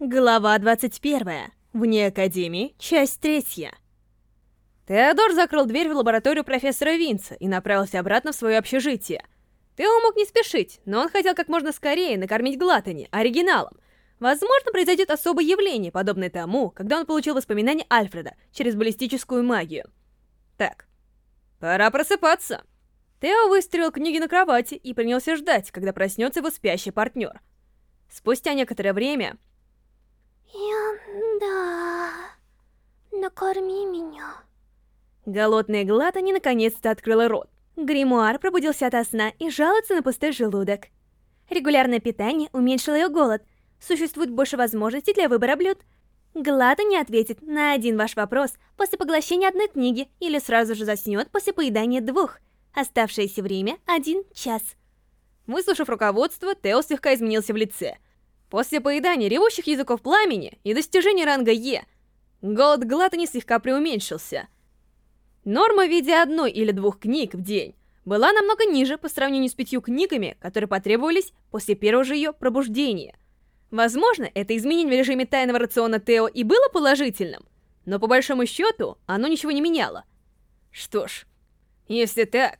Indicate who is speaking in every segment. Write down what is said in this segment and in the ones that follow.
Speaker 1: Глава 21. Вне Академии, часть третья. Теодор закрыл дверь в лабораторию профессора Винца и направился обратно в свое общежитие. Тео мог не спешить, но он хотел как можно скорее накормить Глатани оригиналом. Возможно, произойдет особое явление, подобное тому, когда он получил воспоминания Альфреда через баллистическую магию. Так, пора просыпаться. Тео выставил книги на кровати и принялся ждать, когда проснется его спящий партнер. Спустя некоторое время
Speaker 2: Янда, накорми меня.
Speaker 1: Голодная Глатани наконец-то открыла рот. Гримуар пробудился ото сна и жалуется на пустой желудок. Регулярное питание уменьшило ее голод. Существует больше возможностей для выбора блюд. Глата не ответит на один ваш вопрос после поглощения одной книги или сразу же заснет после поедания двух. Оставшееся время — один час. Выслушав руководство, Тео слегка изменился в лице — После поедания ревущих языков пламени и достижения ранга Е, голод Глатани слегка преуменьшился. Норма в виде одной или двух книг в день была намного ниже по сравнению с пятью книгами, которые потребовались после первого же ее пробуждения. Возможно, это изменение в режиме тайного рациона Тео и было положительным, но по большому счету оно ничего не меняло. Что ж, если так,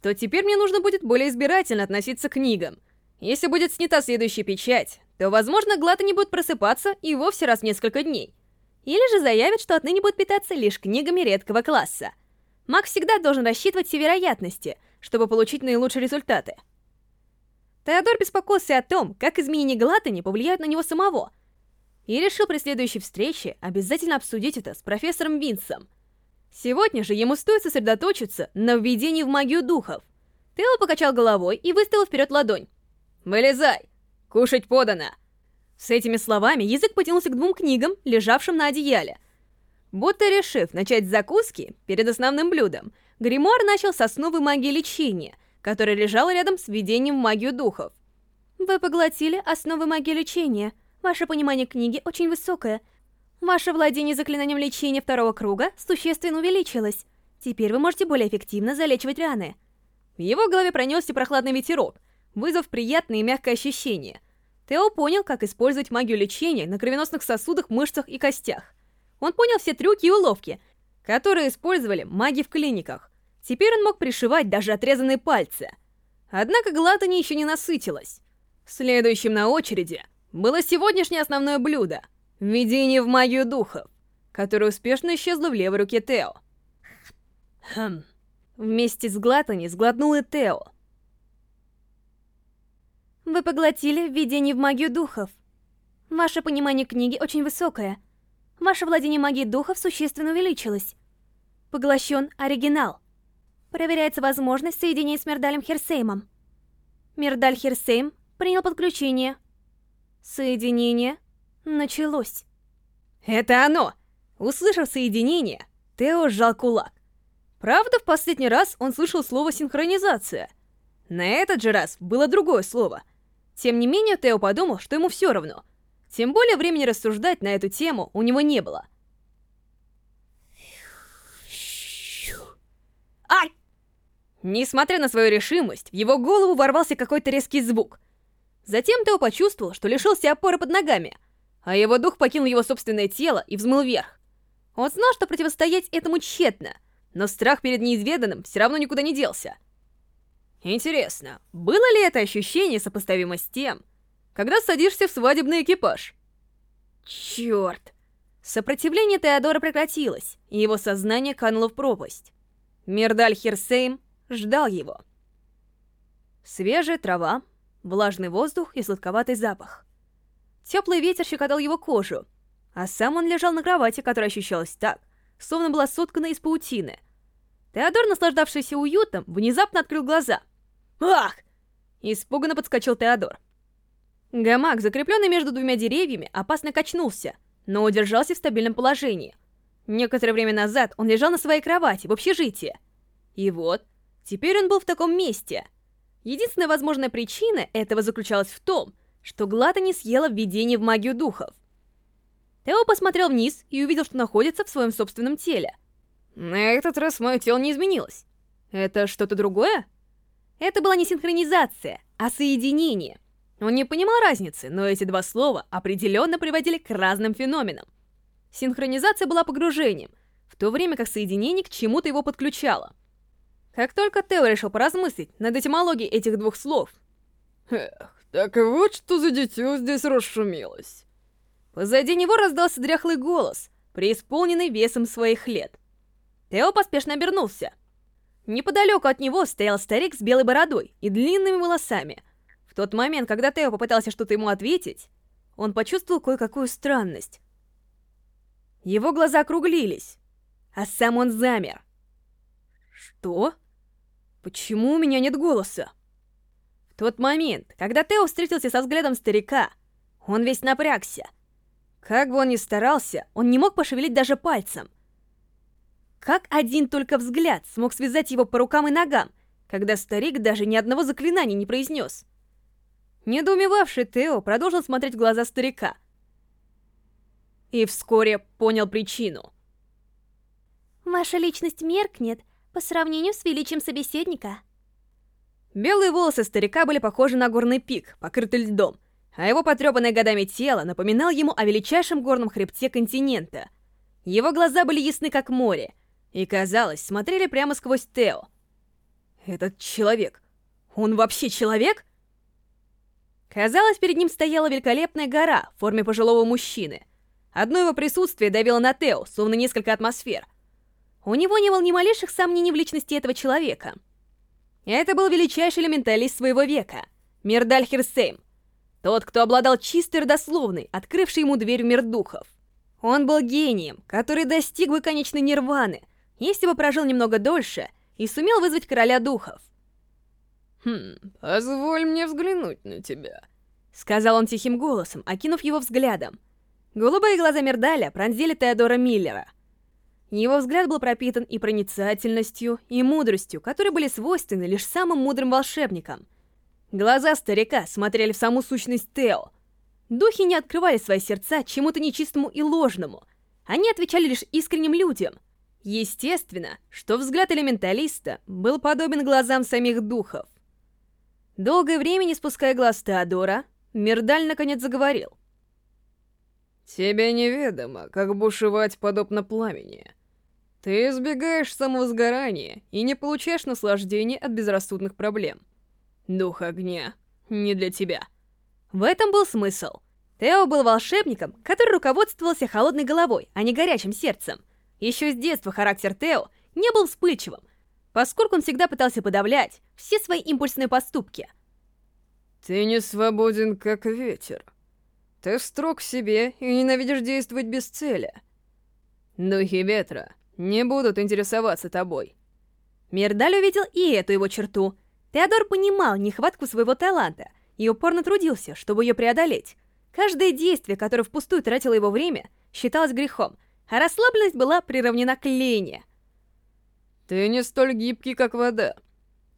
Speaker 1: то теперь мне нужно будет более избирательно относиться к книгам. Если будет снята следующая печать, то, возможно, Глата не будет просыпаться и вовсе раз в несколько дней. Или же заявит, что отныне будет питаться лишь книгами редкого класса. Маг всегда должен рассчитывать все вероятности, чтобы получить наилучшие результаты. Теодор беспокоился о том, как изменения Глатани повлияют на него самого, и решил при следующей встрече обязательно обсудить это с профессором Винсом. Сегодня же ему стоит сосредоточиться на введении в магию духов. Тео покачал головой и выставил вперед ладонь. «Вылезай!» Кушать подано!» С этими словами язык потянулся к двум книгам, лежавшим на одеяле. Будто решив начать закуски перед основным блюдом, Гримуар начал с основы магии лечения, которая лежала рядом с введением в магию духов. «Вы поглотили основы магии лечения. Ваше понимание книги очень высокое. Ваше владение заклинанием лечения второго круга существенно увеличилось. Теперь вы можете более эффективно залечивать раны». В его голове пронесся прохладный ветерок, вызвав приятное и мягкое ощущение. Тео понял, как использовать магию лечения на кровеносных сосудах, мышцах и костях. Он понял все трюки и уловки, которые использовали маги в клиниках. Теперь он мог пришивать даже отрезанные пальцы. Однако Глатани еще не насытилась. Следующим на очереди было сегодняшнее основное блюдо — введение в магию духов, которое успешно исчезло в левой руке Тео. Хм. Вместе с Глатани сглотнул и Тео — вы поглотили введение в магию духов. Ваше понимание книги очень высокое. Ваше владение магией духов существенно увеличилось. Поглощен оригинал. Проверяется возможность соединения с Мердалем Херсеймом. Мердаль Херсейм принял подключение. Соединение началось. Это оно! Услышав соединение, Тео сжал кулак. Правда, в последний раз он слышал слово «синхронизация». На этот же раз было другое слово — тем не менее, Тео подумал, что ему все равно. Тем более времени рассуждать на эту тему у него не было. Ай! Несмотря на свою решимость, в его голову ворвался какой-то резкий звук. Затем Тео почувствовал, что лишился опоры под ногами, а его дух покинул его собственное тело и взмыл вверх. Он знал, что противостоять этому тщетно, но страх перед неизведанным все равно никуда не делся. Интересно, было ли это ощущение сопоставимо с тем, когда садишься в свадебный экипаж? Черт! Сопротивление Теодора прекратилось, и его сознание кануло в пропасть. Мирдаль Херсейм ждал его. Свежая трава, влажный воздух и сладковатый запах. Теплый ветер щекотал его кожу, а сам он лежал на кровати, которая ощущалась так, словно была соткана из паутины. Теодор, наслаждавшийся уютом, внезапно открыл глаза. «Ах!» Испуганно подскочил Теодор. Гамак, закрепленный между двумя деревьями, опасно качнулся, но удержался в стабильном положении. Некоторое время назад он лежал на своей кровати в общежитии. И вот, теперь он был в таком месте. Единственная возможная причина этого заключалась в том, что Глата не съела введение в магию духов. Тео посмотрел вниз и увидел, что находится в своем собственном теле. На этот раз мое тело не изменилось. Это что-то другое? Это была не синхронизация, а соединение. Он не понимал разницы, но эти два слова определенно приводили к разным феноменам. Синхронизация была погружением, в то время как соединение к чему-то его подключало. Как только Тео решил поразмыслить над этимологией этих двух слов...
Speaker 3: Эх, так и вот что за дитё здесь расшумелось.
Speaker 1: Позади него раздался дряхлый голос, преисполненный весом своих лет. Тео поспешно обернулся. Неподалеку от него стоял старик с белой бородой и длинными волосами. В тот момент, когда Тео попытался что-то ему ответить, он почувствовал кое-какую странность. Его глаза округлились, а сам он замер. Что? Почему у меня нет голоса? В тот момент, когда Тео встретился со взглядом старика, он весь напрягся. Как бы он ни старался, он не мог пошевелить даже пальцем. Как один только взгляд смог связать его по рукам и ногам, когда старик даже ни одного заклинания не произнес? Недоумевавший Тео продолжил смотреть в глаза старика. И вскоре понял причину.
Speaker 2: Ваша личность меркнет по сравнению с величием собеседника.
Speaker 1: Белые волосы старика были похожи на горный пик, покрытый льдом, а его потрепанное годами тело напоминало ему о величайшем горном хребте континента. Его глаза были ясны, как море, и, казалось, смотрели прямо сквозь Тео. Этот человек, он вообще человек? Казалось, перед ним стояла великолепная гора в форме пожилого мужчины. Одно его присутствие давило на Тео, словно несколько атмосфер. У него не было ни малейших сомнений в личности этого человека. Это был величайший элементалист своего века, Мирдаль Хирсейм, тот, кто обладал чистой родословной, открывший ему дверь в мир духов. Он был гением, который достиг бы конечной нирваны, если бы прожил немного дольше и сумел вызвать короля духов.
Speaker 3: «Хм, позволь мне взглянуть на тебя», —
Speaker 1: сказал он тихим голосом, окинув его взглядом. Голубые глаза Мердаля пронзили Теодора Миллера. Его взгляд был пропитан и проницательностью, и мудростью, которые были свойственны лишь самым мудрым волшебникам — Глаза старика смотрели в саму сущность Тео. Духи не открывали свои сердца чему-то нечистому и ложному. Они отвечали лишь искренним людям. Естественно, что взгляд элементалиста был подобен глазам самих духов. Долгое время не спуская глаз Теодора, Мирдаль наконец заговорил.
Speaker 3: «Тебе неведомо, как бушевать подобно пламени. Ты избегаешь самовозгорания и не получаешь наслаждения от безрассудных проблем. Дух огня не для тебя.
Speaker 1: В этом был смысл. Тео был волшебником, который руководствовался холодной головой, а не горячим сердцем. Еще с детства характер Тео не был вспыльчивым, поскольку он всегда пытался подавлять все свои импульсные поступки.
Speaker 3: Ты не свободен, как ветер. Ты строг к себе и ненавидишь действовать без цели. Духи ветра не будут интересоваться тобой.
Speaker 1: Мирдаль увидел и эту его черту — Теодор понимал нехватку своего таланта и упорно трудился, чтобы ее преодолеть. Каждое действие, которое впустую тратило его время, считалось грехом, а расслабленность была приравнена к лени.
Speaker 3: «Ты не столь гибкий, как вода.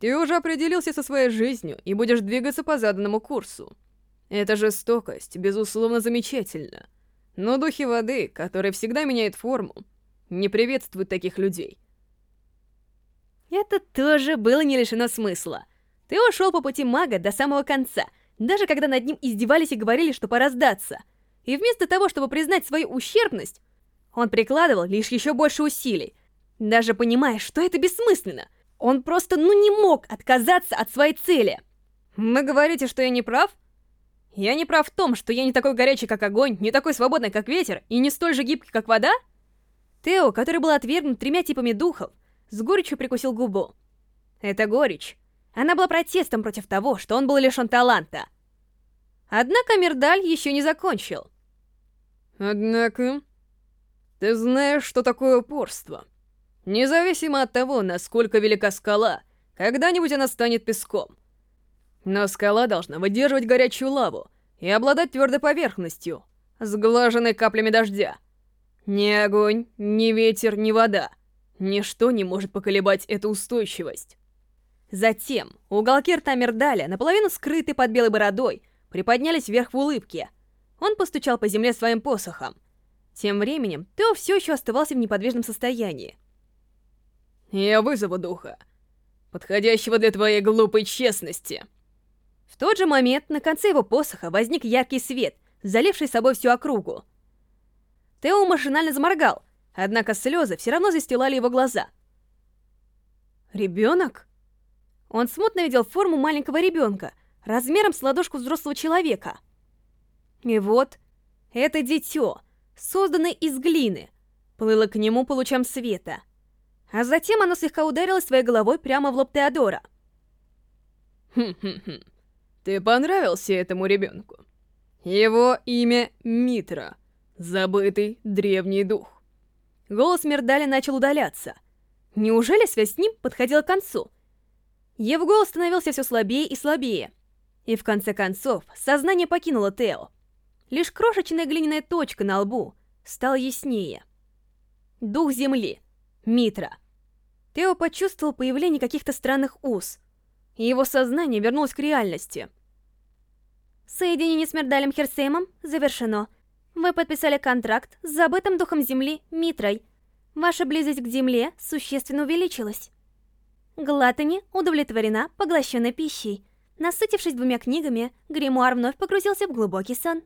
Speaker 3: Ты уже определился со своей жизнью и будешь двигаться по заданному курсу. Эта жестокость, безусловно, замечательна. Но духи воды, которые всегда меняют форму, не приветствуют таких людей».
Speaker 1: Это тоже было не лишено смысла. Ты ушел по пути мага до самого конца, даже когда над ним издевались и говорили, что пора сдаться. И вместо того, чтобы признать свою ущербность, он прикладывал лишь еще больше усилий, даже понимая, что это бессмысленно. Он просто ну не мог отказаться от своей цели. Вы говорите, что я не прав? Я не прав в том, что я не такой горячий, как огонь, не такой свободный, как ветер, и не столь же гибкий, как вода? Тео, который был отвергнут тремя типами духов, с горечью прикусил губу. Это горечь она была протестом против того, что он был лишен таланта. Однако Мирдаль еще не закончил.
Speaker 3: Однако, ты знаешь, что такое упорство. Независимо от того, насколько велика скала, когда-нибудь она станет песком. Но скала должна выдерживать горячую лаву и обладать твердой поверхностью, сглаженной каплями дождя. Ни огонь, ни ветер, ни вода. Ничто не может поколебать эту устойчивость.
Speaker 1: Затем уголки рта Мердаля, наполовину скрытые под белой бородой, приподнялись вверх в улыбке. Он постучал по земле своим посохом. Тем временем Тео все еще оставался в неподвижном состоянии.
Speaker 3: «Я вызову духа, подходящего для твоей глупой честности».
Speaker 1: В тот же момент на конце его посоха возник яркий свет, заливший собой всю округу. Тео машинально заморгал, однако слезы все равно застилали его глаза. Ребенок? Он смутно видел форму маленького ребенка, размером с ладошку взрослого человека. И вот, это дитё, созданное из глины, плыло к нему по лучам света. А затем оно слегка ударилось своей головой прямо в лоб Теодора.
Speaker 3: Хм-хм-хм. Ты понравился этому ребенку? Его имя Митра, забытый древний дух.
Speaker 1: Голос Мердали начал удаляться. Неужели связь с ним подходила к концу? Его голос становился все слабее и слабее. И в конце концов, сознание покинуло Тео. Лишь крошечная глиняная точка на лбу стала яснее. Дух Земли. Митра. Тео почувствовал появление каких-то странных уз, и его сознание вернулось к реальности.
Speaker 2: Соединение с Мердалем Херсеймом завершено. Вы подписали контракт с забытым духом Земли Митрой. Ваша близость к Земле существенно увеличилась. Глатани удовлетворена поглощенной пищей. Насытившись двумя книгами, гримуар вновь погрузился в глубокий сон.